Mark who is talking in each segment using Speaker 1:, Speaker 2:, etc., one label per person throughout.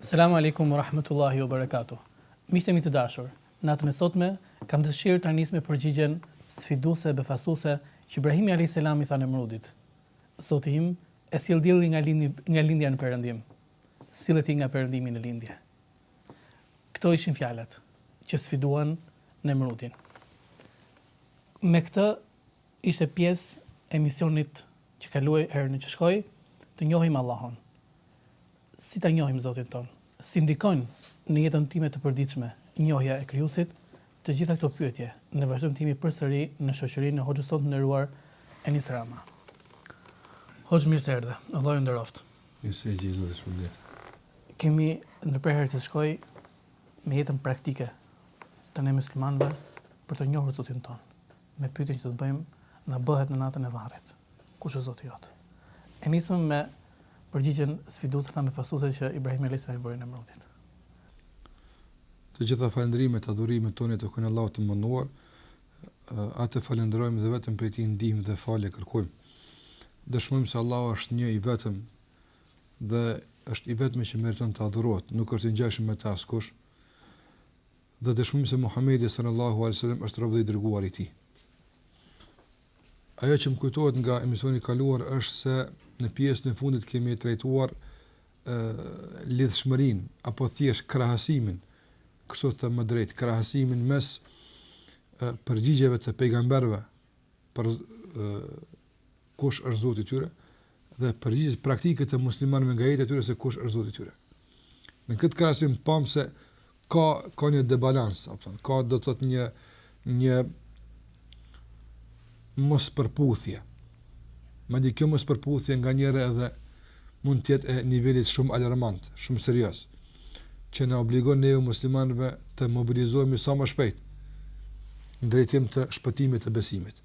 Speaker 1: Selamu Alejkum wa Rahmetullahi wa Barakatuh. Miqtë e mi të dashur, natën e sotme kam dëshirë ta nis me përgjigjen sfiduese, befasuese që Ibrahimi alejhis selam i tha Nemrudit, Zoti im e sjell diellin nga lindja, nga lindja në perëndim, sille ti nga perëndimi në lindje. Këto ishin fjalët që sfiduan Nemrudin. Me këtë Ishte pjesë e emisionit që kaluam herën që shkoi, Të njohim Allahun. Si ta njohim Zotin tonë? Si ndikon në jetën time të përditshme njohja e Krijuesit? Të gjitha këto pyetje në vazhdim jemi përsëri në shoqërinë e hoxhës tonë të nderuar Enis Rama. Hoxhë mirë se erdhe. Allahu ju nderoftë.
Speaker 2: Mirë se gjeta, Zoti shpërbleftë.
Speaker 1: Kemi ndërprerë herën që shkoi me jetën praktike te ne muslimanëve për të njohur Zotin tonë. me pyetjen që do të bëjmë na bëhet në natën e varrit, kush është Zoti jot? E nisëm me përgjigjen sfiduese dhe befasuese që Ibrahim alayhis salam i bëri Nemrudit.
Speaker 2: Të gjitha falënderimet e adhurimet i takojnë Allahut të Madhëruar, atë falënderojmë dhe vetëm prej tij ndihmë dhe falje kërkojmë. Dëshmojmë se Allahu është një i vetëm dhe është i vetmi që meriton të adhurohet, nuk është i ngjashëm me të askush. dhe dëshmojmë se Muhamedi sallallahu alaihi wasallam është rob dhe i dërguari i Tij. Ajo që më kujtohet nga emisioni i kaluar është se në pjesën e fundit kemi trajtuar ë lidhshmërinë apo thjesht krahasimin, kështu të them më drejt, krahasimin mes përgjigjeve të pejgamberëve për kush është Zoti i tyre dhe përgjigjeve praktike të muslimanëve nga jeta e tyre se kush është Zoti i tyre. Në këtë krahasim pamë se ka ka një debalans, apo ka do të thotë një një mospërputhje. Madje kjo mospërputhje nganjëherë edhe mund të jetë e nivelit shumë alarmant, shumë serios, që na obligon neve muslimanve të mobilizohemi sa më shpejt në drejtim të shpëtimit të besimit.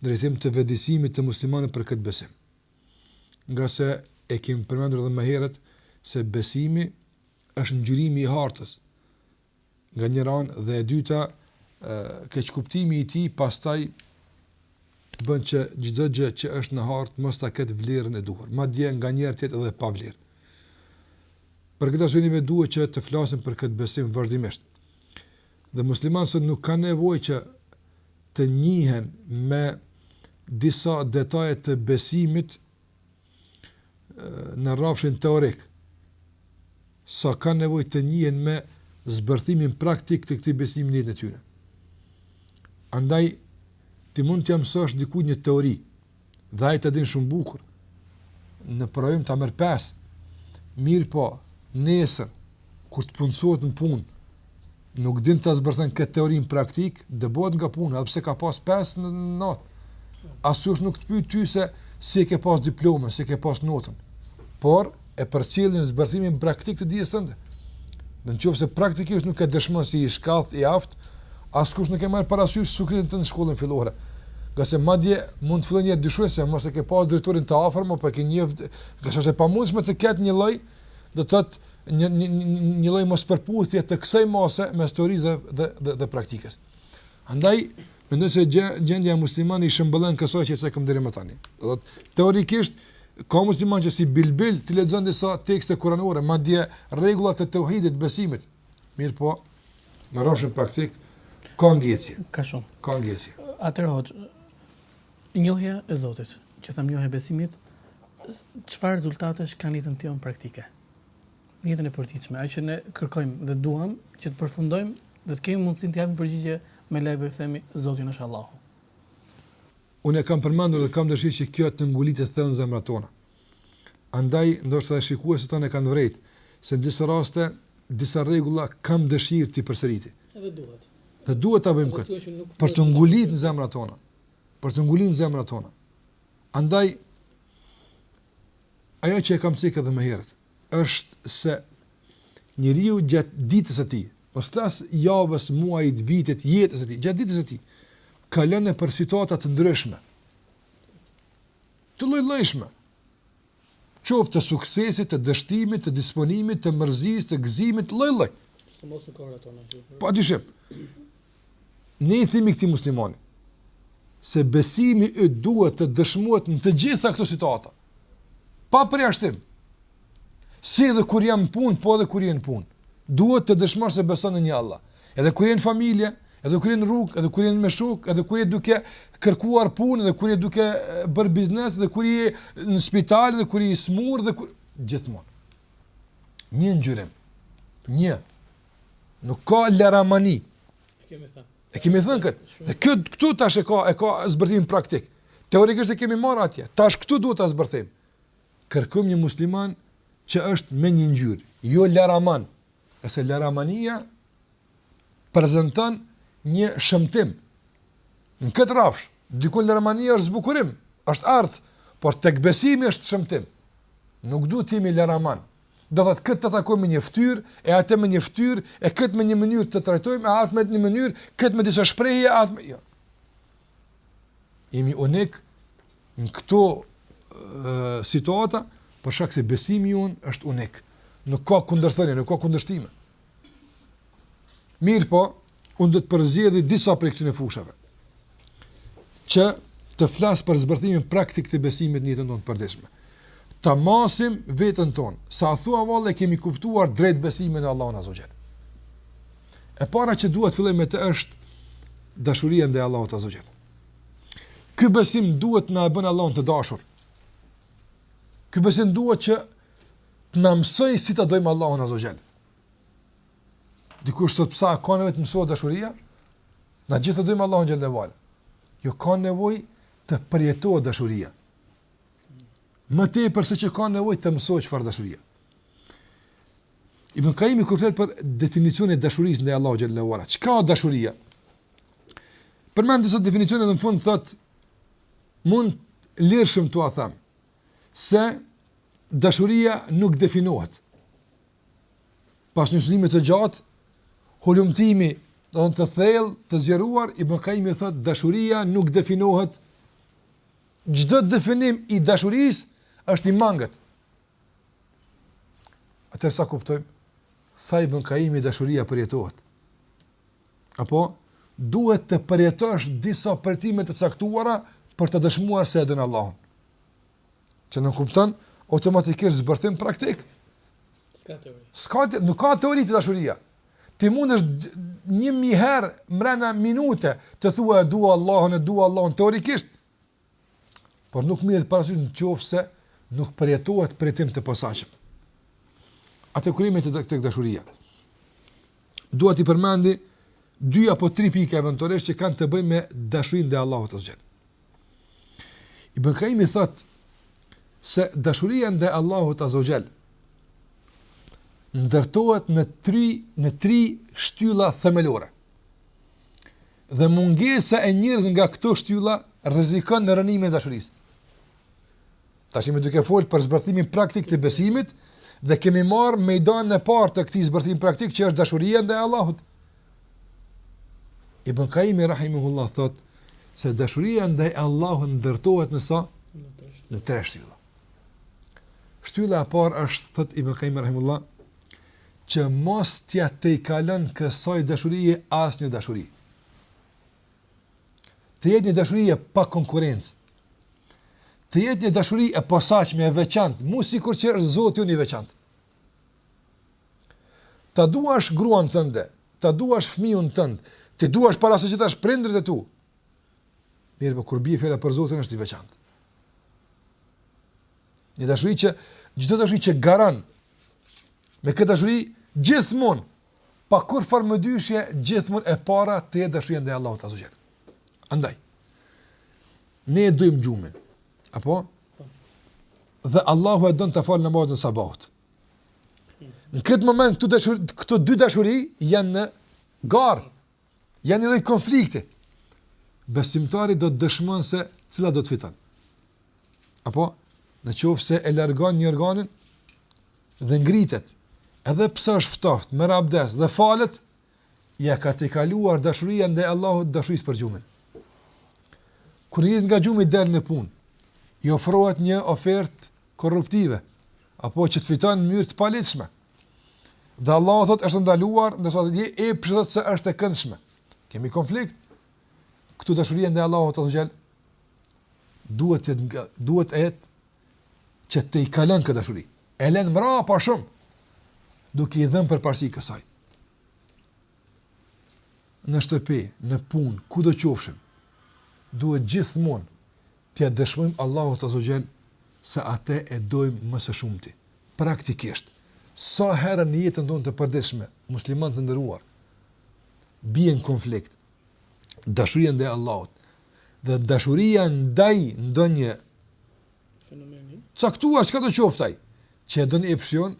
Speaker 2: drejtim të vetëdijësimit të muslimanëve për këtë besim. Ngase e kemi përmendur edhe më herët se besimi është ngjyrimi i hartës. Nga njëra anë dhe e dyta, keqkuptimi i tij pastaj bën që çdo gjë që është në hartë mos ta ketë vlerën e duhur, madje nganjëherë të jetë edhe pa vlerë. Për këtë arsye ne duhet që të flasim për këtë besim vazhdimisht. Dhe muslimanët sot nuk kanë nevojë që të njihen me disa detaje të besimit në rrafshin teorik, sa kanë nevojë të njihen me zbërthimin praktik të këtij besimi në jetën e tyre. Andaj ti mund t'ia mësosh dikujt një teori, dhe ai ta din shumë bukur, në provim ta merr pesë, mirëpo, nesër, kur të punësohet në punë, nuk din ta zbërthen këtë teori në praktikë, dëbohet nga puna, edhe pse ka pas pesë në notë, askush nuk të pyt ty se si e ke pas diplomën, si e ke pas notën, por, e përcjellin zbërthimin praktik të dijes tënde. Dhe në qoftë se praktikisht nuk e dëshmon si i shkathtë, i aftë, askush nuk e merr parasysh suksesin tënd në shkollën fillore. Ngase madje mund të fillojnë dyshojnë se mos e ke pas drejtorin të afërt, apo ke një vdë, ngase e pamundshme të ketë një lloj, do të thotë një, një, një, një lloj mospërputhje të kësaj mase mes teorisë dhe, dhe, dhe, dhe praktikës. Andaj, mendoj se gjendja e muslimanëve i shëmbëllen kësaj që cekëm deri më tani. Do të thotë, teorikisht, ka musliman që si bilbil t'i lexon disa tekste kuranore, madje regullat e teuhidit, besimit. Mirëpo, në rrafshin praktik, ka ngecje.
Speaker 1: Ka shumë.
Speaker 2: Ka ngecje.
Speaker 1: Atëherë hoxhë, njohja e Zotit, që thamë njohja e besimit, çfarë rezultatesh ka në jetën tonë praktike? në jetën e përditshme, ajo që ne kërkojmë dhe duam që të përfundojmë dhe të kemi mundësinë t'i japim përgjigje melaqes, të themi Zoti është Allahu.
Speaker 2: Unë kam përmendur dhe kam dëshirë që kjo të ngulitet thellë në zemrat tona. Andaj ndoshta edhe shikuesit tanë kanë vërejt se në disa raste disa rregulla kam dëshirë t'i përsëriti.
Speaker 1: Edhe duhet.
Speaker 2: Dhe duhet ta bëjmë këtë. Për të ngulitur në zemrat tona. Për të ngulitur në zemrat tona. Andaj, ajo që e kam cekë edhe më herët, është se njeriu gjatë ditës së tij, mos të thashë javës, muajit, vitit, jetës së tij, gjatë ditës së tij, kalon nëpër situata të ndryshme, të llojllojshme, qoftë të suksesit, të dështimit, të disponimit, të mërzisë, të gëzimit, lloj-lloj.
Speaker 1: Sidomos te kohërat tona.
Speaker 2: Pa dyshim. Ne i themi këtij muslimani se besimi yt duhet të dëshmohet në të gjitha këto situata. Pa përjashtim. Si edhe kur jam në punë, po edhe kur je në punë. Duhet të dëshmosh se beson në një Allah. Edhe kur je në familje, edhe kur je në rrugë, edhe kur je me shokë, edhe kur je duke kërkuar punë, edhe kur je duke bërë biznes, edhe kur je në spital, edhe kur je i smur, edhe kur gjithmonë. Një ngjyrë. Një. Nuk ka laramani.
Speaker 1: E kemi thënë.
Speaker 2: E kemi thënë kët. Dhe kët këtu tash e ka e ka zbërthimin praktik. Teorikisht e kemi marrë atje. Tash këtu duhet ta zbërthejmë. kërkojmë një musliman që është me një ngjyrë, jo laraman, ngase laramania prezanton një shëmtim. Në këtë rrafsh, diku laramania është zbukurim, është art, por tek besimi është shëmtim. Nuk duhet të jemi laraman. Do të thotë këtë ta takojmë me një ftyr, e atë me një ftyr, e këtë me një mënyrë ta trajtojmë, e atë me një mënyrë, këtë me disa shprehje, e atë me... Jo. Jemi unik në këto situata, për shkak se besimi jonë është unik. Nuk ka kundërthënje, nuk ka kundërshtime. Mirëpo, unë do të përzgjedhi disa prej këtyre fushave, që të flas për zbërthimin praktik të besimit në jetën tonë të përditshme. Ta masim vetën tonë, se a thua vallë e kemi kuptuar drejt besimin në Allahun azze ve xhel. E para që dua të filloj me të është dashuria ndaj Allahut azze ve xhel. Ky besim duhet na e bën Allahun të dashur. Ky besim duhet që të na mësojë si ta dojmë Allahun azze ve xhel. Dikush thotë pse ka nevojë të mësohet dashuria? Na të gjithë e dojmë Allahun xhel-le ve ala. Jo ka nevojë të përjetohet dashuria. Më tepër se që ka nevojë të mësohet çfarë dashuria. Ibn Kajimi kur flet për definicionin e dashurisë ndaj Allahut xhel-le ve ala, çka është dashuria? Përmend disa definicione në fund thotë mund lirshëm t'ua them se dashuria nuk definohet. Pas një studimi të gjatë, hulumtimi do të thotë të thellë, të zgjeruar, Ibn Kajimi thotë dashuria nuk definohet. Çdo definim i dashurisë është i mangët. Atëherë sa kuptojmë, tha Ibn Kajimi, dashuria përjetohet. Apo, duhet të përjetosh disa përjetime të caktuara për të dëshmuar se e don Allahun. Që nënkupton, automatikisht zbërthim praktik.
Speaker 1: S'ka teori.
Speaker 2: S'ka teori, nuk ka teori te dashuria. Ti mundesh një mijë herë mrena minute të thuash e dua Allahun, e dua Allahun, teorikisht. por nuk merret parasysh në qoftë se nuk përjetohet përjetim të posaçëm. Atëherë kur jemi tek dashuria. Dua t'i përmendi dy apo tri pika eventualisht që kanë të bëjnë me dashurinë ndaj Allahut azze ve xhel. Ibn Kajimi thotë se dashuria ndaj Allahut azze ve xhel ndërtohet në tri, në tri shtylla themelore. Dhe mungesa e njërës nga këto shtylla rrezikon rrënimin e dashurisë. Tash jemi duke folë për zbërthimin praktik të besimit dhe kemi marrë mejdanin e parë të këtij zbërthimi praktik që është dashuria ndaj Allahut. Ibn Kajimi rahimehullah thotë se dashuria ndaj Allahut ndërtohet në sa? Në tre shtylla. Shtylla e parë është, thotë Ibn Kajimi rahimehullah, që mos t'ia tejkalon kësaj dashurie asnjë dashuri. Të jetë një dashuri e pakonkurrencë. Të jetë një dashuri e posaçme, e veçantë, mu sikurqë është Zoti ynë i veçantë. Ta duash gruan tënde, ta duash fëmijën tënd, t'i duash para së gjithash prindërit e tu. Mirëpo kur bie fjala për Zotin është i veçantë. Një dashuri që çdo dashuri që garan Me këtë dashuri gjithmonë pa kurrfarë mëdyshje gjithmonë e para të jetë dashuria ndaj Allahut azze ue xhel. Andaj ne e dojmë gjumin. Apo? Dhe Allahu e don të falë namazin e sabahut. Në këtë moment këto dashuri, këto dy dashuri janë në garë. Janë në një lloj konflikti. Besimtari do të dëshmon se cila do të fiton. Apo, në qoftë se e largon jorganin dhe ngritet, edhe pse është ftohtë, merr abdes dhe falet, ia ka tejkaluar dashuria ndaj Allahut dashurisë për gjumin. Kur ngritet nga gjumi del në punë, i ofrohet një ofertë korruptive, apo që të fiton në mënyrë të paligjshme, Dhe Allahu thotë është e ndaluar, ndërsa epshi thotë se është e këndshme. Kemi konflikt. Këtu dashuria ndaj Allahut azze ue xhel, duhet të nga, duhet të jetë që të tejkalon këtë dashuri. E len mbrapa shumë, duke i dhënë përparësi kësaj. Në shtëpi, në punë, kudo qofshim, duhet gjithmonë t'ia dëshmojmë Allahut azze ue xhel se Atë e dojmë më së shumti. Praktikisht, sa herë në jetën tonë të përditshme, muslimanë të nderuar, bie në konflikt dashuria ndaj Allahut dhe dashuria ndaj ndonjë
Speaker 1: fenomeni të
Speaker 2: caktuar, çkado qoftë ai, që e don epshi jonë,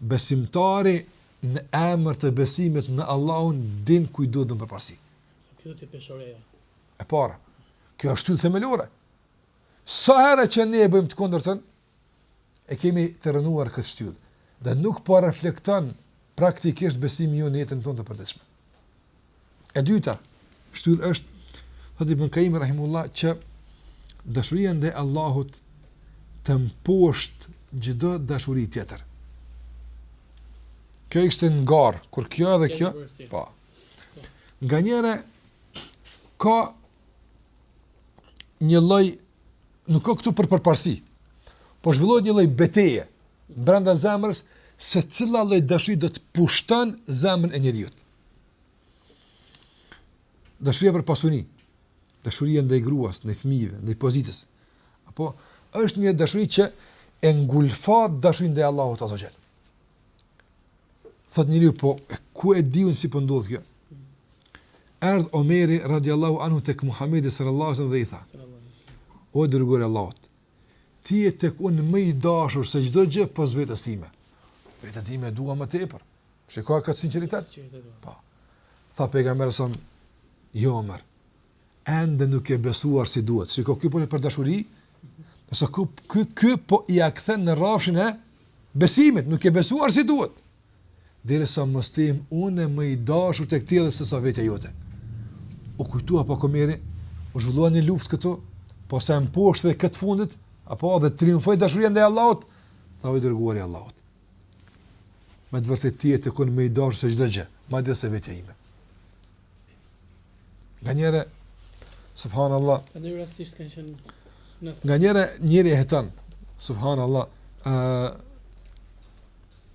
Speaker 2: besimtari në emër të besimit në Allahun din kujt duhet dhënë përparësi.
Speaker 1: Kjo është peshorja.
Speaker 2: E para, kjo është shtyllë themelore. Sa herë që ne e bëjmë të kundërtën, e kemi të rënuar këtë shtyllë dhe nuk po reflekton praktikisht besimi jonë në jetën tonë të përditshme. E dyta, shtyllë është thotë Ibn Kajimi rahimehullah që dashuria ndaj Allahut të mposht çdo dashuri tjetër. Kjo ishte në garë, kur kjo edhe kjo, po. Nga njëra ka një lloj nuk ka këtu për përparësi. Po zhvillohet një lloj beteje brenda zemrës se cila lloj dashuri do të pushton zemrën e njeriut. Dashuria për pasuni, dashuria ndaj gruas, ndaj fëmijëve, ndaj pozitës. Apo është një dashuri që e ngulfat dashurinë ndaj Allahut azze ue xhel. Thot njeriu po, ku e diun si po ndodh kjo? Erdh Omeri radiallahu anhu tek Muhamedi sallallahu alaihi wasallam dhe i tha: O dërguari i Allahut, ti je tek unë më i dashur se çdo gjë pos vetes time. Vetën time e dua më tepër. Shiko këtë sinqeritet. Po. Tha pejgamberi s.a.v.s jo Omer. Ende nuk ke besuar si duhet. Shiko, ky po flet për dashuri, ndërsa ky po ia kthen në rrafshin e besimit, nuk ke besuar si duhet. Derisa mos të jem unë më i dashur tek ti edhe se sa vetja jote. U kujtua pak Omeri, u zhvillua një luftë këtu, posa e mposhti edhe këtë fundit, apo dhe triumfoi dashuria ndaj Allahut, tha o i dërguari i Allahut. Me të vërtet ti je tek unë më i dashur se çdo gjë, madje se vetja ime.
Speaker 1: Nganjëherë, subhanë
Speaker 2: Allah, nganjëherë njeriu e heton, subhanë Allah, uh,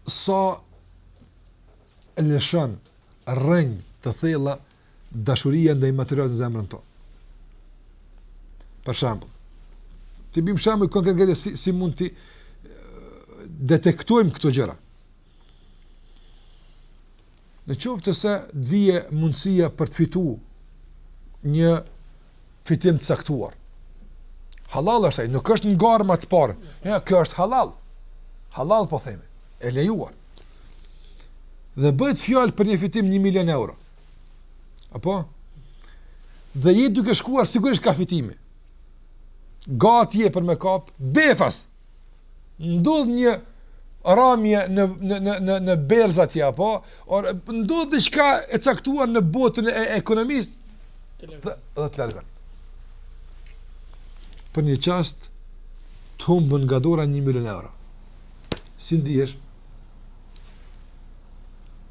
Speaker 2: sa lëshon rrënjë të thella dashuria ndaj materialit në zemrën tonë. Për shembull, të bim shembull konkret si, si mund t'i detektojmë këto gjëra. Në qoftë se të vjen mundësia për të fitu një fitim të caktuar. Halal është ai, nuk është nga haramet, apo, kjo është halal. Halal po themi, e lejuar. Dhe bëhet fjalë për një fitim 1 milion euro. Apo? Dhe je duke shkuar sigurisht kah fitimi. Gati je për me e kap befas. ndodh një ramje në në në në në berza atje apo o ndodh diçka e caktuar në botën e ekonomisë dhe të largon. Për një çast të humbën nga dora 1 milion euro. Si ndihesh?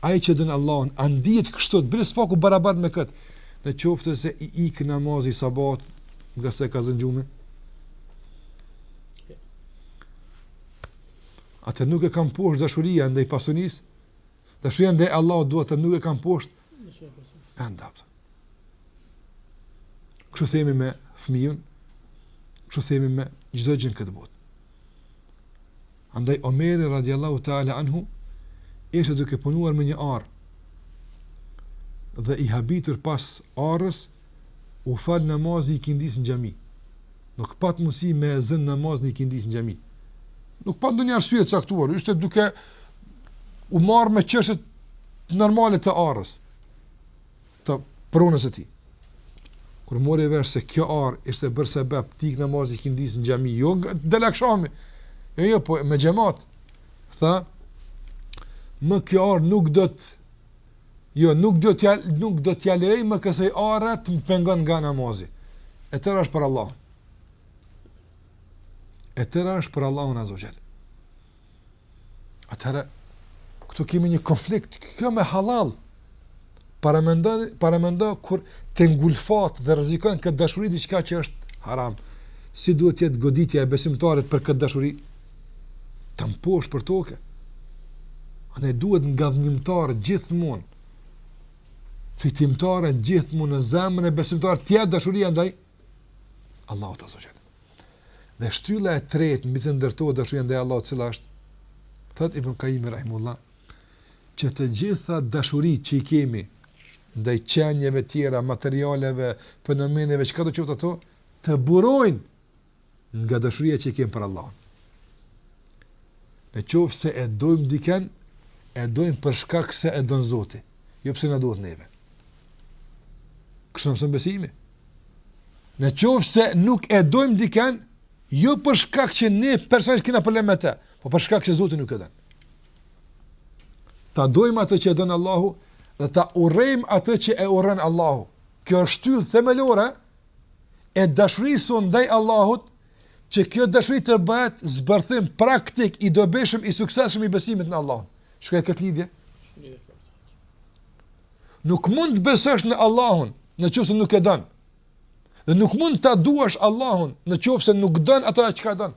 Speaker 2: Ai që don Allahun, a ndihet kështu, të bëj së paku barabart me kët. Në qoftë se i ik namazi i sabahut, ngase e ka zënë gjumi. Atëherë nuk e ka mposht dashuria ndaj pasurisë. Dashuria ndaj Allahut duhet të nuk e ka mposht ende. Kështu themi me fëmijën, kështu themi me çdo gjë në këtë botë. Andaj Omeri radiallahu ta'ala anhu ishte duke punuar në një arë dhe i habitur pas arës u fal namazi i ikindisë në xhami. Nuk pat mundësi me e zënë namazin e ikindisë në xhami. Nuk pat ndonjë arsye të caktuar, ishte duke u marrë me çështjet normale të arës. të pronës së tij. Kur mori vesh se kjo arë ishte bërë sebeb t'i ikë namazi i ikindisë në xhami, jo del akshami. Jo, jo, po me xhemat. Tha, më kjo arë nuk do të jo nuk do t'ia nuk do t'ia lejoj më kësaj are të më pengon nga namazi. E tëra është për Allah. E tëra është për Allahun azze ue xhel. Atëherë, këtu kemi një konflikt, kjo me halal, paramendo kur e ngulfat dhe rrezikon këtë dashuri diçka që është haram, si duhet të jetë goditja e besimtarit për këtë dashuri, ta mposht për toke, e ne duhet ngadhënjimtare gjithmonë, fitimtare gjithmonë në zemrën e besimtarit të jetë dashuria ndaj, Allahut azze ue xhel. Dhe shtylla e tretë, mbi të ndërtohet dashuria ndaj Allahut, cila është, thotë Ibn Kajimi rahimehullah, që të gjitha dashuritë që i kemi, ndaj qenieve tjera, materialeve, fenomeneve, çkado qoftë ato, të burojnë nga dashuria që kemi për Allahun. Në qoftë se e dojmë dikënd, e dojmë për shkak se e don Zoti, jo pse na duhet neve. Kështu mëson besimi. Në qoftë se nuk e dojmë dikënd, jo për shkak që ne personisht kena problem me të, por për shkak që Zoti nuk e don. Ta dojmë atë që e don Allahu dhe ta urrejmë atë që e urren Allahu. Kjo është shtyllë themelore e dashurisë sonë ndaj Allahut, që kjo dashuri të bëhet zbërthim praktik i dobishëm i suksesshëm i besimit në Allahun. Shikoje këtë lidhje. Nuk mund të besosh në Allahun në qoftë se nuk e don. Dhe nuk mund ta duash Allahun në qoftë se nuk don ato çka don.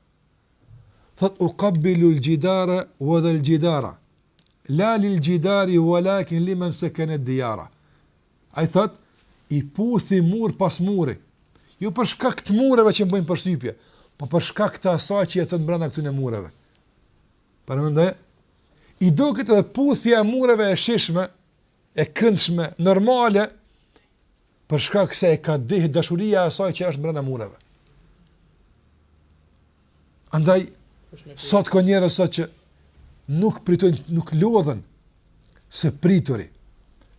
Speaker 2: Thotë, Uqabbilu al-jidara wa dha al-jidara, la lil-jidari walakin limen sakana ad-diyara. Ai thotë, I puthi mur pas muri, jo për shkak të mureve që më bëjnë përshtypje, por për shkak të asaj që jeton brenda këtyre mureve. Prandaj i duket edhe puthja e mureve e shijshme, e këndshme, normale, Për shkak se e ka djegë dashuria e asaj që është mbrenda mureve. Andaj, sot ka njerëz sot që nuk pritojnë, nuk lodhen se prituri,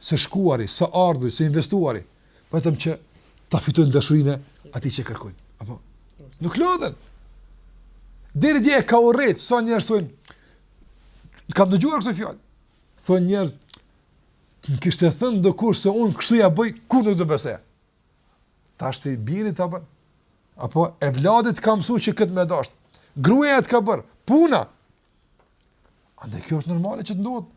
Speaker 2: se shkuari, se ardhuri, se investuari, vetëm që ta fitojnë dashurinë e atij që kërkojnë. Apo? Nuk lodhen. Deri dje ka arritë, sa njerëz thojnë, kam dëgjuar këso fjalë, thonë njerëz, Të më kishte thënë dokush se unë kështu ia bëj, kur nuk do besoja. Tash i biri, apo, apo evladi të ka mësu që këtë me dasht. Gruaja të ka bërë, puna. A dhe kjo është normale që të ndodhë.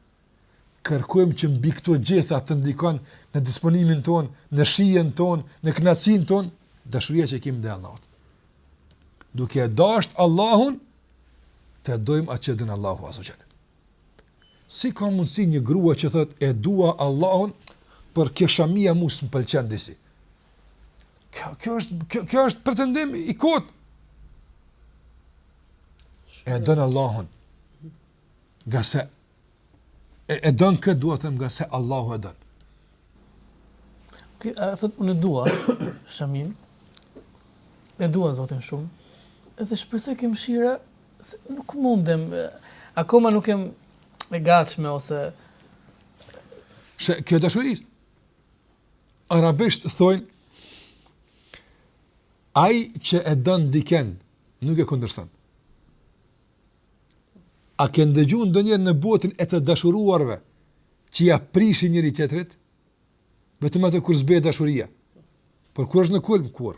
Speaker 2: Kërkojmë që mbi këto gjitha të ndikon në disponimin tonë, në shijen tonë, në knaqësinë tonë, dashuria që kemë dhe Allahot. Duke e dasht Allahun, të dojmë atë që e don Allahu azze ue xhel. Si ka mundësi një grua që thot e dua Allahun por kjo shamia mu s'më pëlqen disi. Kjo, kjo, është, kjo, kjo është pretendim i kot. E don Allahun. Ngase e, e don këtë, dua të them ngase Allahu e don.
Speaker 1: Kjo, e thotë unë e dua, shamin, e dua zotin shumë, edhe shpresoj te mëshira Nuk mundem, akoma nuk jam e gatshme ose
Speaker 2: se kjo dashuri arabisht thonë ai që e don diken nuk e kundërshton. A ke ndëgju ndonjëherë në botën e të dashuruarve që ia prishin njëri-tjetrit? Vetëm atëherë kur zbehet dashuria. Por kur është në kulm, kur?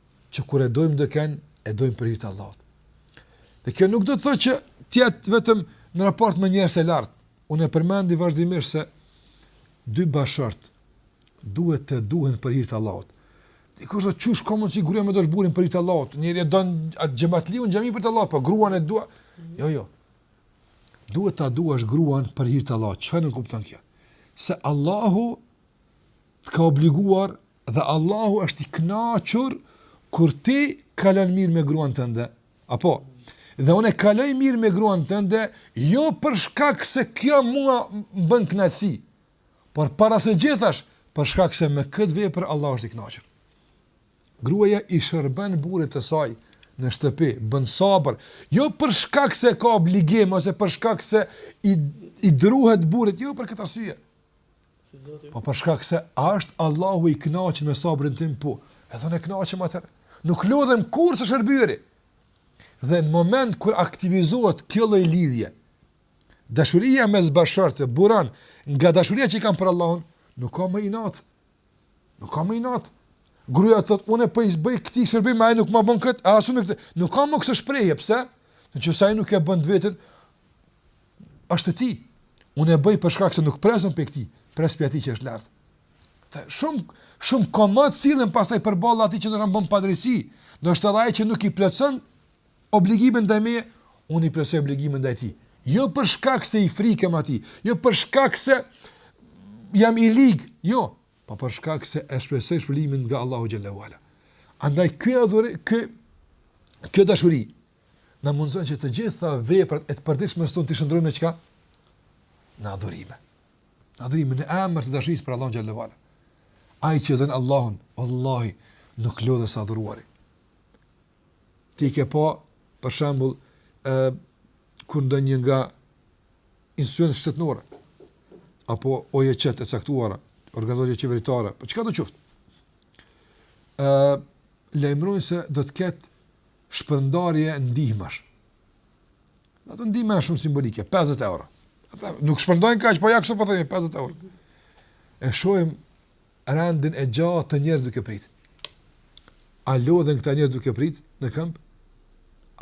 Speaker 1: që
Speaker 2: kur e dojmë diken, e dojmë për hir të Allahut. Dhe kjo nuk do të thotë që të jetë vetëm në raport me njerës e lartë. Unë e përmendi vazhdimisht se dy bashkëshortë duhet të duhen për hir të Allahut. Dhe dikush thotë qysh ka mundësi gruaja me dasht burrin për hir të Allahut. Njeri e don atë xhematliun në xhami për hir të Allahut, por po gruan e duhet. Jo, jo. Duhet ta duash gruan për hir të Allahut. Çka nënkupton kjo? Se Allahu të ka obliguar Dhe Allahu është i kënaqur kur ti kalon mirë me gruan tënde. Apo dhe unë kaloj mirë me gruan tënde, jo për shkak se kjo mua më bën kënaqësi, por para së gjithash për shkak se me këtë vepër Allahu është i kënaqur. Gruaja i shërben burrit të saj në shtëpi, bën sabër, jo për shkak se ka obligim ose për shkak se i i druhet burrit, jo për këtë arsye. Po për shkak se a është Allahu i kënaqur me sabrin tim po. Edhe unë kënaqem atëherë. Nuk lodhem kurrë së shërbyeri. Dhe në moment kur aktivizohet kjo lloj lidhje, dashuria mes bashkëshortëve buron nga dashuria që kanë për Allahun, nuk ka më inat. Nuk ka më inat. Gruaja thotë, unë po i bëj këtë shërbim, ai nuk më bën kët, as unë këtë. Nuk ka më këtë shprehje, pse? Ngase ai nuk e bën vetën? është e ti. Unë e bëj për shkak se nuk pres prej këtij, pres prej atij që është lart. Të shumë, shumë komat cilën pastaj përballë atij që më bën padrejtësi, në qoftë edhe që nuk e plotëson obligimin ndaj meje, unë e plotësoj obligimin ndaj tij. Jo për shkak se i frikohem atij, jo për shkak se jam i lig, jo, pa po për shkak se e shpresoj shpërblimin nga Allahu xhelle ue ala. Andaj ky adhuri, ky kjo dashuri Na mundëson që të gjitha veprat e të përditshmes sonë t'i shndërrojmë në çka? Në adhurime. Në adhurime në emër të dashurisë për Allahun xhelle ue ala. Ai që e don Allahun, wallahi nuk lodhet së adhuruari. Ti ke pa për shembull ë kur ndonjë nga institucionet shtetërore apo OJQ të caktuara, organizatë qeveritare, po çkado qoftë, ë lajmërojnë se do të ketë shpërndarje ndihmash. Ndoshta ndihma është shumë simbolike, 50 euro. Ata nuk shpërndojnë kaq, po ja kështu po themi, 50 euro. E shohim rendin e gjatë të njerëzve duke prit. A lodhen këta njerëz duke prit në këmbë?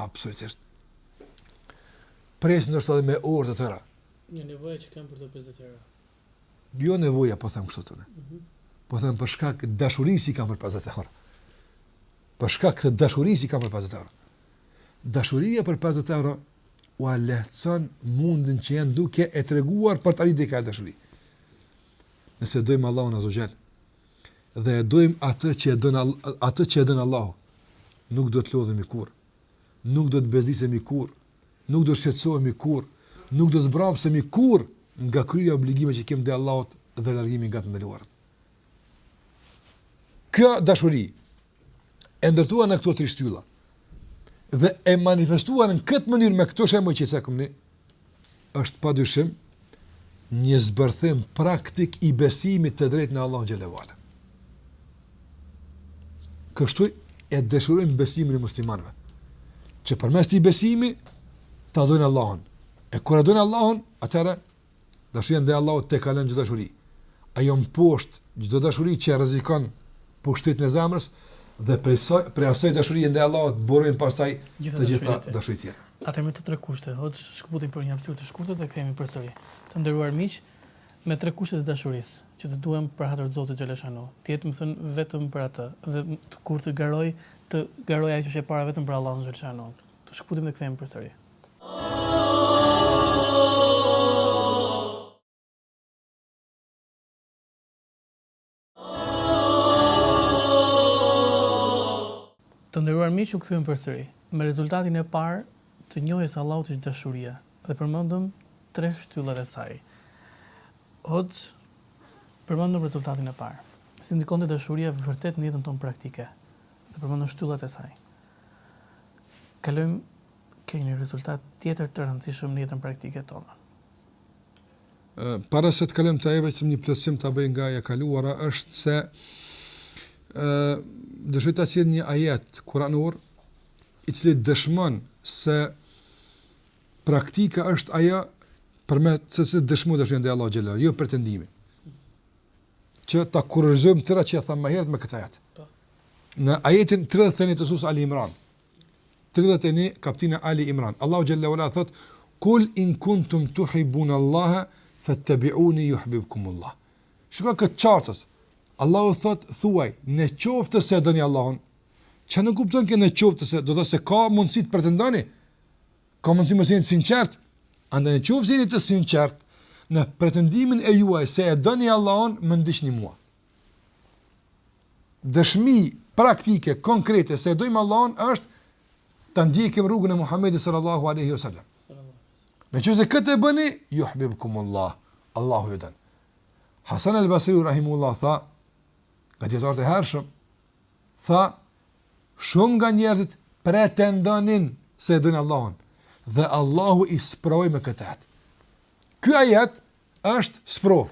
Speaker 2: Absolutisht. Presin ndoshta edhe me orë të tëra.
Speaker 1: Nga nevoja që kanë për ato 50 euro.
Speaker 2: Jo nevoja, po themi kështu ne.
Speaker 1: Mm -hmm.
Speaker 2: Po themi për shkak të dashurisë që kanë për 50 euro. për shkak të dashurisë që kanë për 50 euro. Dashuria për 50 euro ua lehtëson mundin që janë duke e treguar për të arritur këtë dashuri. Nëse dojmë Allahun azze ue xhel dhe e dojmë atë që e don atë që e don Allahu, nuk do të lodhemi kurr. Nuk do të bezisemi kurr. Nuk do të shqetësohemi kurr. Nuk do të zmbrapsemi kurr nga kryerja e obligimeve që kemi ndaj Allahut dhe largimi nga të ndaluarat. Kjo dashuri e ndërtuar në këto tri shtylla dhe e manifestuar në këtë mënyrë me këto shembuj që cekëm ne është padyshim një zbërthim praktik i besimit të drejtë në Allahun xhelle ue ala. Kështu e dëshirojmë besimin e muslimanëve. Që përmes këtij besimi ta dojnë Allahun. E kur e dojnë Allahun, atëra Dashuria ndaj Allahut tejkalon çdo dashuri. Ajo mposht çdo dashuri që rrezikon pushtetin e zemrës dhe prej saj, prej asaj dashurie ndaj Allahut burojnë pastaj të gjitha
Speaker 1: dashuritë
Speaker 2: tjera.
Speaker 1: Atëherë me këto tre kushte, hoxh, shkëputemi për një hapësirë të shkurtër dhe kthehemi përsëri. Të nderuar miq, me tre kushtet e dashurisë, që të duam për hatër të Zotit xhele shanuhu, të jetë me thënë vetëm për atë dhe kur të garoj, të garoj ajo që është e para vetëm për Allahun xhele shanuhu. Të shkëputemi dhe kthehemi përsëri. Të nderuar miq, u kthyem përsëri me rezultatin e parë të njohjes Allahut është dashuria dhe përmendëm tre shtyllat e saj. Hoxhë përmendëm rezultatin e parë. Si ndikonte dashuria vërtet në jetën tonë praktike dhe përmendëm shtyllat e saj. Kalojmë Te një rezultat tjetër të rëndësishëm në jetën praktike tonë.
Speaker 2: Para se të kalojmë te ajo vetëm një plotësim ta bëj nga e kaluara është se ë dëshoj ta sjell një ajet kuranor i cili dëshmon se praktika është ajo për me të cilën dëshmojmë dashurinë ndaj Allahut xhelal, jo pretendimi. Që ta kurorëzojmë tërë atë që e thamë më herët me këtë ajet.
Speaker 1: Po.
Speaker 2: Në ajetin 31 të sures Ali Imran, Tridhjetë e një, Kaptina Ali Imran, Allahu xhalla ua ala thotë, Kul in kuntum tuhibbun Allaha fattabi'uni yuhbibkum Allah. Shiko këtë qartësi. Allahu thot, thuaj, në qoftë se e doni Allahun, çka nënkupton që në qoftë se do të thotë se ka mundësi të pretendoni, ka mundësi mos jeni të sinqertë, andaj në qoftë se jeni të sinqertë në pretendimin e juaj se e doni Allahun, më ndiqni mua. Dëshmi praktike, konkrete se e dojmë Allahun është ta ndjekim rrugën e Muhamedit sallallahu alaihi wasallam. Në qoftë se këtë e bëni, juhbibkumullah, Allahu ju don. Hasan el Basri, rahimullah, tha, nga dijetarët e hershëm, tha, shumë nga njerëzit pretendonin se e dojnë Allahun, dhe Allahu i sprovoi me këtë ajet. Ky ajet është sprovë.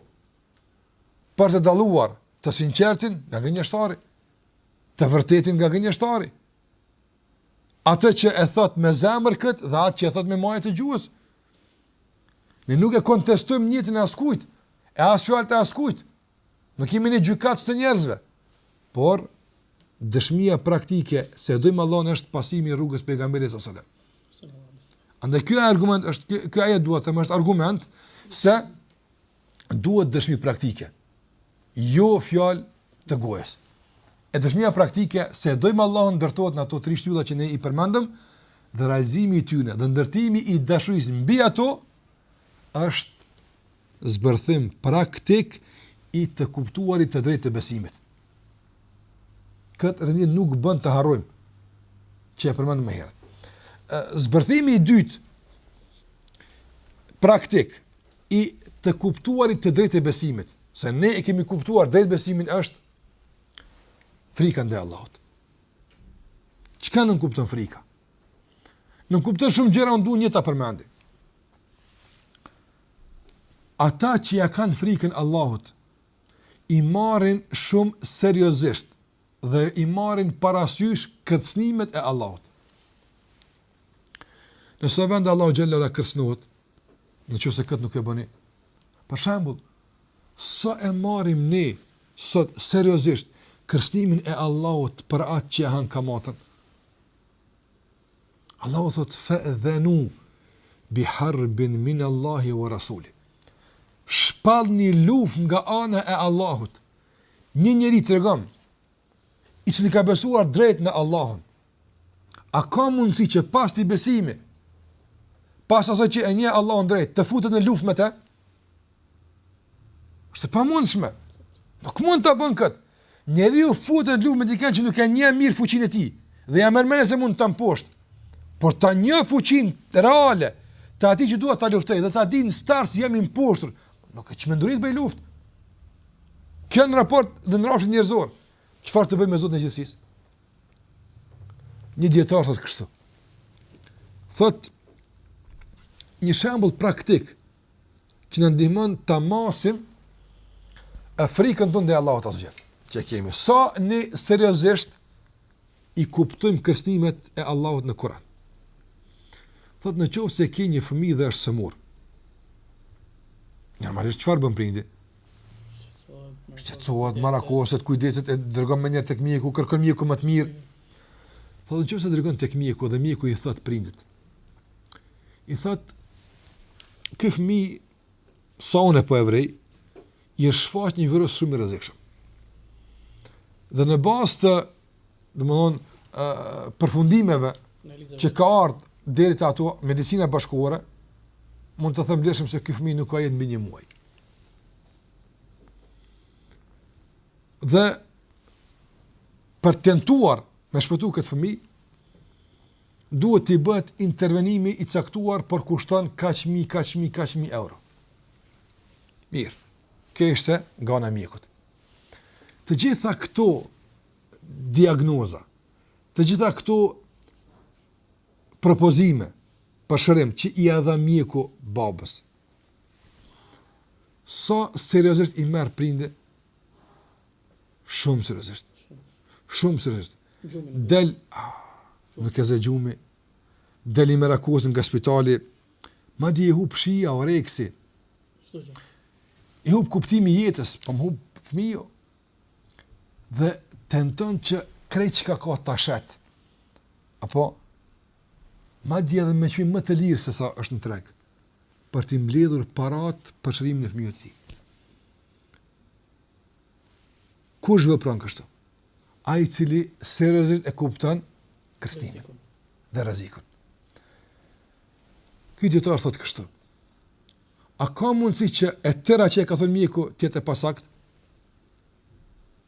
Speaker 2: për të dalluar të sinqertin nga gënjeshtari, të vërtetin nga gënjeshtari. Atë që e thot me zemër këtë dhe atë që e thot me majë të gjuhës. Ne nuk e kontestojmë nijetin e askujt, e as fjalët e askujt. Nuk jemi ne gjykatës të njerëzve. Por dëshmia praktike se e dojmë Allahun është pasimi i rrugës pejgamberit sallallahu alajhi wasallam. Andaj ky argument është ky ajet do të thotë është argument se duhet dëshmi praktike, jo fjalë të gojës. E dëshmia praktike se e dojmë Allahun ndërtohet në ato tri shtylla që ne i përmendëm dhe realizimi i tyre dhe ndërtimi i dashurisë mbi ato është zbërthim praktik i të kuptuarit të drejtë të besimit. Këtë rend nuk bën ta harrojmë që e përmendëm më herët. Zbërthimi i dytë praktik i të kuptuarit të drejtë të besimit, se ne e kemi kuptuar drejtë besimin është frika ndaj Allahut. Çka nënkupton frika? Nënkupton shumë gjëra unë du një ta përmendi. Ata që ia kanë frikën Allahut i marrin shumë seriozisht dhe i marrin parasysh kërcënimet e Allahut. Nëse vetë Allahu xheleshanuhu kërcënohet, Në qoftë se këtë nuk e bëni, për shembull, sa e marrim ne sot seriozisht kërcënimin e Allahut për atë që e hanë kamatën? Allahu thotë, fe'dhenu bi harbin min Allahi ve Rasulihi. Shpallni luftë nga ana e Allahut. Një njeri, tregom, i cili ka besuar drejtë në Allahun, a ka mundësi që pas atij besimi, pas asaj që e njeh Allahun drejtë, të futet në luftë me të? Është e pamundshme. Nuk mund ta bën këtë. Njeri futet në luftë me dikën që nuk e njeh mirë fuqinë e tij, dhe ia merr mendja se mund ta mposhtë. Por ta njoh fuqinë reale të atij që duhet të luftoj, dhe ta di në start se jam i mposhtur, nuk, është çmenduri të bëj luftë. Kjo në raport dhe në rrafshin njerëzor. Çfarë të bëjmë me Zotin e gjithësisë? Një dijetar thotë kështu. Thotë, një shembull praktik që na ndihmon ta masim frikën tonë ndaj Allahut xh.sh. që e kemi. Sa ne seriozisht i kuptojmë kërcënimet e Allahut në Kur'an. Thotë në qoftë se ke një fëmijë dhe është i sëmurë, Normalisht çfarë bën prindi? Shqetësohet, marakoset, kujdeset e dërgon menjëherë tek mjeku, kërkon mjekun më të mirë. Thotë në qoftë se e dërgon tek mjeku dhe mjeku i thotë prindit. I thotë ky fëmijë sa unë po e vrej, i është shfaq një virus shumë i rrezikshëm. Dhe në bazë të, domethënë, ë përfundimeve që ka ardhur deri te ato medicina bashkëkohore, mund ta them lirshëm se ky fëmijë nuk ka jetë mbi një muaj. Dhe për të tentuar me shpëtu këtë fëmijë, Duhet t'i bëhet intervenimi i caktuar por kushton kaq mijë, kaq mijë, kaq mijë euro. Mirë. Kjo ishte nga ana e mjekut. Të gjitha këto diagnoza, të gjitha këto propozime për shërim që i dha mjeku babës. Sa seriozisht i merr prindi? Shumë seriozisht. Shumë seriozisht. Del, ah, nuk e zë gjumi, del i merakosur nga spitali, madje i hup
Speaker 1: shija, oreksi.
Speaker 2: I hup kuptimi i jetës, po më hup fëmija. Dhe tenton që krejt çka ka ta shet. Apo, madje edhe me çmim më të lirë se sa është në treg, për t'i mbledhur parat për shërimin e fëmijës tij. Kush vepron kështu? Ai i cili seriozisht e kupton kërcënimin dhe rrezikun. Ky dietar thotë kështu. A ka mundësi që e tëra që e ka thënë mjeku të jetë e pasakt?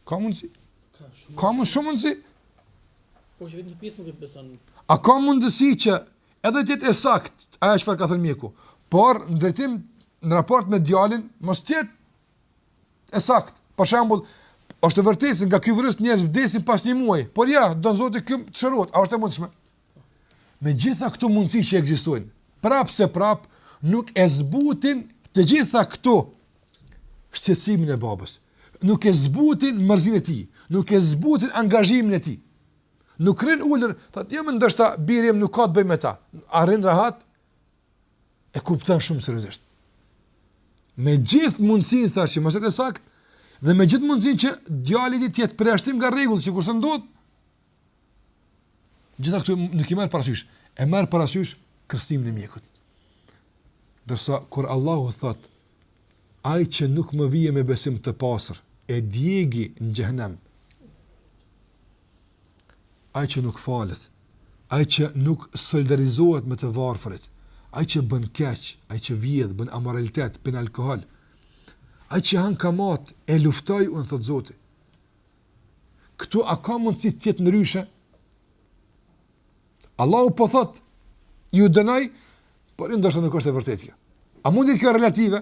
Speaker 2: Ka mundësi?
Speaker 1: Ka
Speaker 2: mundësi? Shumë mundësi?
Speaker 1: Po që vetë një pjesë nuk e beson.
Speaker 2: A ka mundësi që edhe të jetë e sakt ajo çfarë ka thënë mjeku, por në drejtim në raport me djalin mos të jetë E saktë. Për shembull, është e vërtetë se nga ky virus njerëz vdesin pas një muaji, por ja, do Zoti ky të shërohet, a është e mundshme? Me gjitha këto mundësi që ekzistojnë, prapë se prapë nuk e zbutin të gjitha këto shqetësimin e babës. Nuk e zbutin mërzinë e tij, nuk e zbutin angazhimin e tij. Nuk rrin ulur, thotë, "Jo, me ndoshta biri im nuk ka të bëjë me ta." A rrin rahat? e kupton shumë seriozisht. Me gjithë mundësin thashë që mos jetë e sakt, dhe me gjithë mundësin që djali i tij të jetë përjashtim nga rregulli sikurse ndodh. Gjitha këto nuk i marr parasysh, e marr parasysh kërcënimin e mjekut. Ndërsa kur Allahu thot ai që nuk më vjen me besim të pastër, e djegi në xhehenem. Ai që nuk falet, ai që nuk solidarizohet me të varfërit, ai që bën keq, ai që vjedh, bën amoralitet, pin alkohol, ai që han kamat, e luftoj unë, thot Zoti. Këtu a ka mundësi të jetë ndryshe? Allahu po thot, ju dënoj, por jo ndoshta nuk është e vërtetë kjo. A mund t'jetë kjo relative?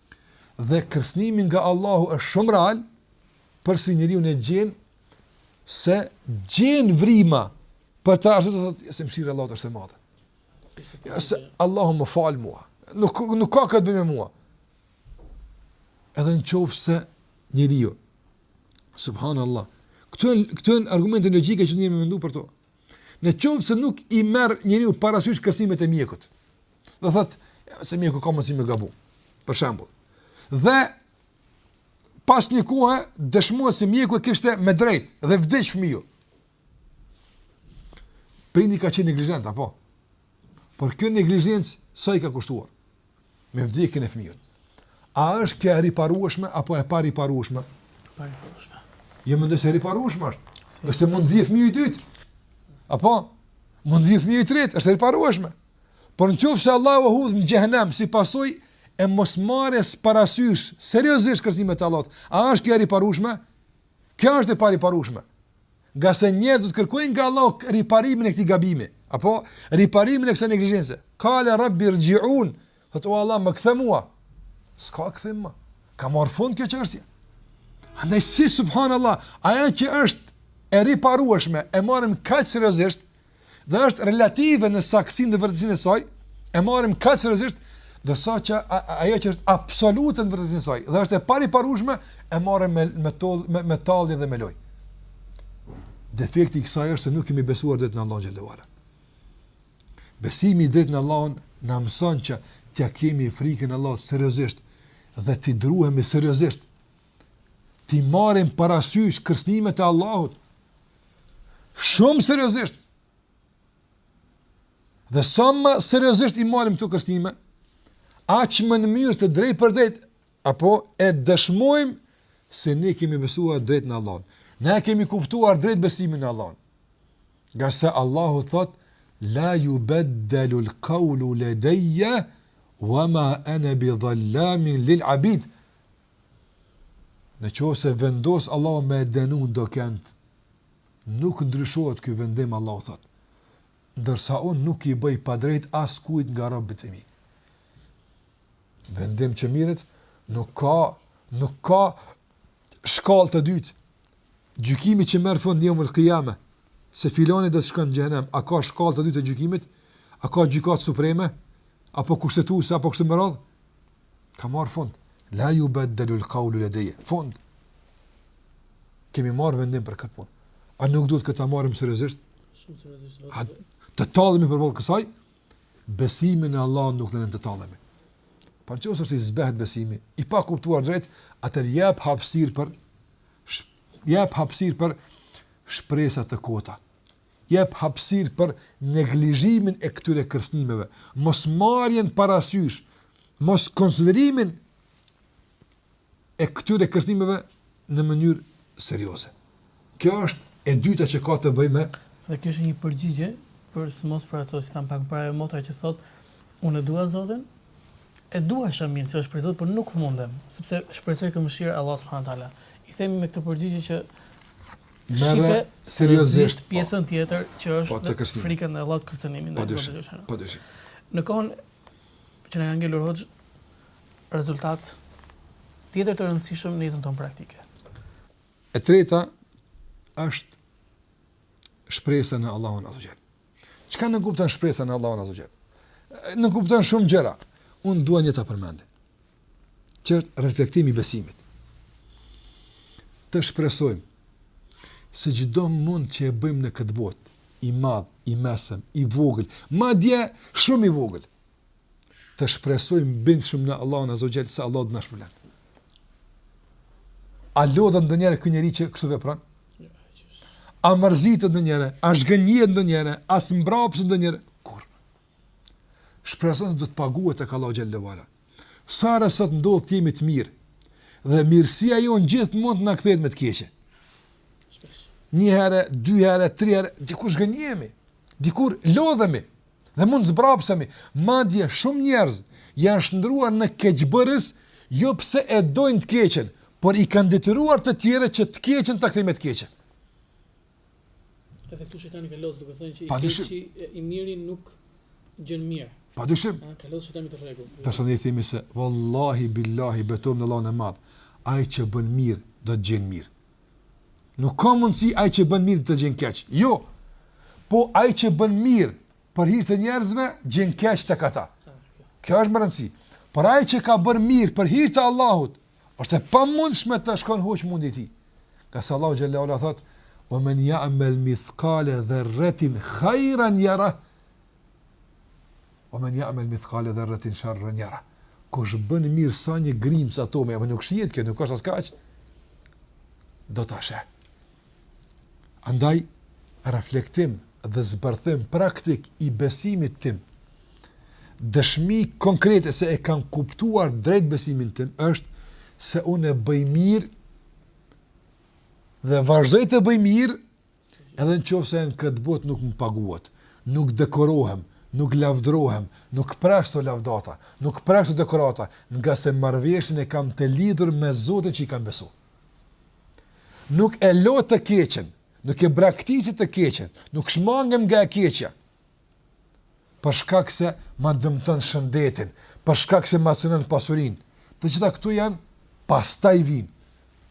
Speaker 2: Dhe kërcënimi nga Allahu është shumë real, përsëri njeriu e gjen se gjen vrima për të ashtu të thotë se mëshira e Allahut është e madhe. Ja se Allahu më fal mua. Nuk nuk ka të bëjë me mua. Edhe në qoftë se njeriu subhanallahu këto këto janë argumente logjike që ne duhet me menduar për to. Në qoftë se nuk i merr njeriu parasysh kërcënimet e mjekut. Dhe thotë se mjeku s'ka mundësi me gabu. Për shembull. Dhe pas një kohe dëshmohet se mjeku e kishte me drejt dhe vdiq fëmiu. Prindi ka qenë neglizhent apo? Por kjo neglizhencë sa i ka kushtuar? Me vdekjen e fëmijës. A është kjo e riparueshme apo e pa riparueshme?
Speaker 1: Pa riparueshme.
Speaker 2: Jo mendoj se e riparueshme është. Nëse mund të vijë fëmijë i dytë. Apo mund të vijë fëmijë i tretë, është e riparueshme. Por në qoftë se Allahu e hudh në xhehenem si pasojë e mosmarrjes parasysh, seriozisht kërcënimet e Allahut, a është kjo e riparueshme? Kjo është e pariparueshme. Ngase njerëzit do të kërkojnë nga Allahu riparimin e këtij gabimi, apo riparimin e kësaj neglizhence. Kale rabbi rxhiun, thotë o Allah më kthe mua. S'ka kthim më. Ka marrë fund kjo çështje. Andaj si subhanallah, ajo që është e riparueshme, e marrim kaq seriozisht, dhe është relative në saktësinë dhe vërtetësinë e saj, e marrim kaq seriozisht, dhe sa që ajo që është absolute në vërtetësinë e saj, dhe është e pariparueshme, e marrim me, me, tall, me, me tallje dhe me lojë. Defekti i kësaj është se nuk kemi besuar drejt në Allahun xhele ve ala. Besimi i drejtë në Allahun na mëson që t'ia kemi frikën Allahut seriozisht dhe t'i druhemi seriozisht t'i marrim parasysh kërcënimet e Allahut shumë seriozisht. Dhe sa më seriozisht i marrim këto kërcënime, aq më në mënyrë të drejtpërdrejtë apo e dëshmojmë se ne kemi besuar drejt në Allahun. Ne kemi kuptuar drejt besimin në Allahun. Ngase Allahu thotë la yubaddalu al-qawlu ladayya wama ana bidhallamin lil-abid. Në qoftë se vendos Allahu me e denu dokënd, nuk ndryshohet ky vendim, Allahu thotë. Ndërsa unë nuk i bëj padrejt askujt nga robët e mi. Vendim që merret, nuk ka, nuk ka shkallë të dytë. Gjykimi që merr fund në Jomul Kijame, se filani do të shkon në Xhehenem, a ka shkallë të dytë të gjykimit? A ka Gjykatë Supreme? Apo Kushtetuese apo kështu me radhë? Ka marrë fund. La yubaddalu al-qawlu ladayya. Fund. Kemi marrë vendim për këtë punë. A nuk duhet këtë ta marrim seriozisht?
Speaker 1: Shumë seriozisht.
Speaker 2: A të tallemi përballë kësaj? Besimi në Allah nuk na lë të tallemi. Por në qoftë se i zbehet besimi, i pa kuptuar drejt, atëherë jep hapësirë për jep hapësirë për shpresa të kota. Jep hapësirë për neglizhimin e këtyre kërcënimeve, mos marrjen parasysh, mos konsiderimin e këtyre kërcënimeve në mënyrë serioze. Kjo është e dyta që ka të bëjë me.
Speaker 1: Dhe kjo është një përgjigje posaçërisht për ato siç thamë pak përpara motra që thotë unë e dua Zotin, E dua shaminë që është prej Zotit por nuk mundem, sepse shpresoj te mëshira e Allahut subhanahu wa taala. I themi me këtë përgjigje që
Speaker 2: merre seriozisht, po,
Speaker 1: pjesën tjetër që
Speaker 2: po,
Speaker 1: është
Speaker 2: po,
Speaker 1: frikën e Allahut kërcënimin
Speaker 2: e
Speaker 1: Zotit xheleshanuhu.
Speaker 2: Pa dyshim.
Speaker 1: Në kohën që na ka ngelur hoxhë, rezultat tjetër të rëndësishëm në jetën tonë praktike.
Speaker 2: E treta është shpresa në Allahun azze ve xhel. Çka nënkupton shpresa në Allahun azze ve xhel? Nënkupton shumë gjëra. Unë dua një ta përmend. Që është reflektim i besimit. Të shpresojmë se çdo mund që e bëjmë në këtë botë, i madh, i mesëm, i vogël, madje shumë i vogël, të shpresojmë bindshëm në Allahun Azze ve Xhel se Allahu do na shpërblen. A lodhet ndonjëherë ky njeri që kështu vepron? A mërzitet ndonjëherë? A zhgënjehet ndonjëherë? A zmbrapset ndonjëherë? Kurrë. Shpresën se do të paguhet e ka te Allahu xhelle ve ala. Se ne sot ndodh të jemi të mirë dhe mirësia jonë gjithmonë të na kthehet me të keqe. Një herë, dy herë, tri herë, dikur zhgënjehemi, dikur lodhemi, dhe mund të zmbrapsemi, madje shumë njerëz janë shndërruar në keqbërës jo pse e dojnë të keqen, por i kanë detyruar të tjerët që të keqen ta kthejnë me të keqe.
Speaker 1: Edhe këtu shejtani ka lojë duke thënë që i keqi i miri nuk gjen mirë.
Speaker 2: Pa dyshim.
Speaker 1: Ah, ka lojë shejtani të rregullt.
Speaker 2: Tash ne i themi se wallahi billahi betohem në Allahun e Madh, ai që bën mirë do të gjen mirë. Nuk ka mundësi ai që bën mirë të gjen keq. Jo. Po ai që bën mirë për hir të njerëzve gjen keq tek
Speaker 1: ata. Kjo
Speaker 2: është me rëndësi. Por ai që ka bërë mirë për hir të Allahut, është e pamundshme të shkon huq mundi i tij. Se Allahu xhelle ve ala thot: "Wa man ya'mal mithqala dharratin khayran yara." Ve men jamel mithkale dherretin sherren jera. Kush bën mirë sa një grimcë atomi, apo nuk shihet kjo, nuk është askaq, do ta sheh. Andaj, reflektim dhe zbërthim praktik i besimit tim, dëshmi konkrete se e kam kuptuar drejt, besimin tim, është se unë bëj mirë dhe vazhdoj të bëj mirë Edhe në qoftë se në këtë botë nuk më paguhet, nuk dekorohem, nuk lavdërohem, nuk pres këto lavdata, nuk pres këto dekorata, ngase marrëveshjen e kam të lidhur me Zotin që i kam besu. Nuk e lë të keqen, nuk e braktisi të keqen, nuk shmangem nga e keqja, për shkak se ma dëmton shëndetin, për shkak se ma cënon pasurinë. Të gjitha këto janë, pastaj vijnë.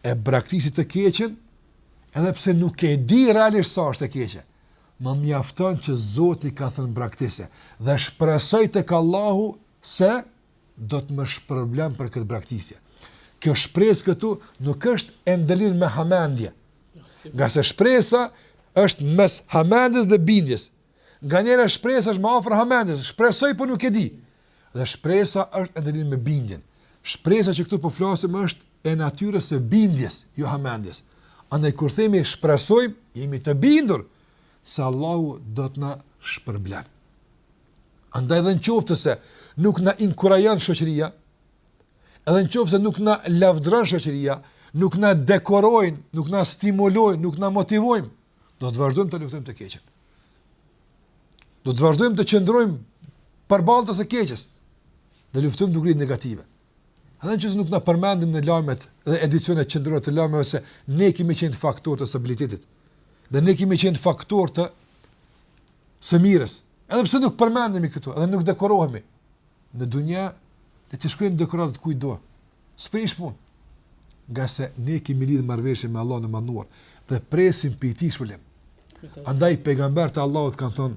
Speaker 2: E braktisi të keqen, edhe pse nuk e di realisht sa është e keqe. Më mjafton që Zoti ka thënë braktise dhe shpresoj tek Allahu se do të më shpërblen për këtë braktisje. Kjo shpresë këtu nuk është e ndërlidhur me hamendje, ngase shpresa është mes hamendjes dhe bindjes. Nganjëherë shpresa është më afër hamendjes, shpresoj po nuk e di. Dhe shpresa është e ndërlidhur me bindjen. Shpresa që këtu po flasim është e natyrës së bindjes, jo hamendjes. Andaj kur themi shpresoj, jemi të bindur se Allahu do të na shpërblen. Andaj edhe në qoftë se nuk na inkurajon shoqëria, edhe në qoftë se nuk na lavdëron shoqëria, nuk na dekorojnë, nuk na stimulojnë, nuk na motivojnë, do të vazhdojmë ta luftojmë të keqen. Do të vazhdojmë të qëndrojmë përballë së keqes, dhe luftojmë dukuritë negative. Edhe në qoftë se nuk na përmendin në lajmet dhe edicionet qendrore të lajmeve se ne kemi qenë faktorë të stabilitetit dhe ne kemi qenë faktorë të së mirës, edhe pse nuk përmendemi këtu, edhe nuk dekorohemi në dunja, le të shkojnë dekorat te kushdo. S'prish punë. Ngase ne kemi lidhë marrëveshje me Allahun e Madhnuar dhe presim prej tij shpërblim. Andaj, pejgamberët e Allahut kanë thënë,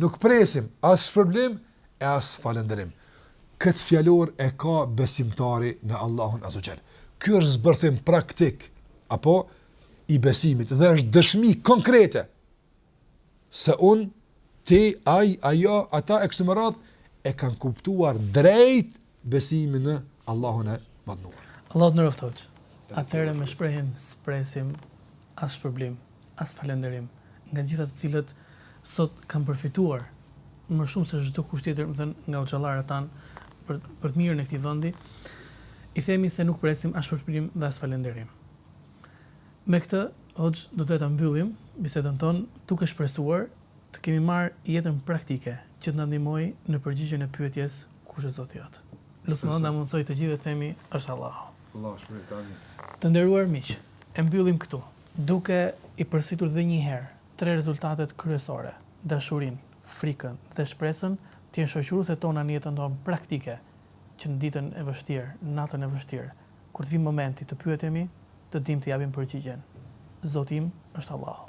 Speaker 2: Nuk presim as shpërblim e as falënderim. Këtë fjalor e ka besimtari në Allahun Azza wa Jall. Ky është zbërthim praktik apo i besimit dhe është dëshmi konkrete se unë ti ai ajo ata e kështu me radhë e kanë kuptuar drejt besimin në Allahun e Madhnuar.
Speaker 1: Allahu të nderoftë. Atëherë me shprehjen s'presim as shpërblim, as falënderim nga të gjithë ata të cilët sot kanë përfituar më shumë se çdokush tjetër, me thënë nga hoxhallarët tanë për për të mirën e këtij vendi, i themi se nuk presim as shpërblim dhe as falënderim. Me këtë hoxhë do ta mbyllim bisedën tonë duke shpresuar Të kemi marrë jetën praktike që të na ndihmojë në përgjigjen e pyetjes kush është Zoti jot. Lusim Allahun ta mundësojë të gjithëve të themi është Allahu.
Speaker 2: Allahu ju shpërbleftë. Amin.
Speaker 1: Të nderuar miq, e mbyllim këtu, duke i përsëritur dhe një herë tre rezultatet kryesore, dashurinë, frikën dhe shpresën të jenë shoqërueset tona në jetën tonë praktike që në ditën e vështirë, në natën e vështirë, kur të vijë momenti të pyetemi, të dimë të japim përgjigjen, Zoti im është Allahu.